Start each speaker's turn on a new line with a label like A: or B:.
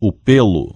A: o pelo.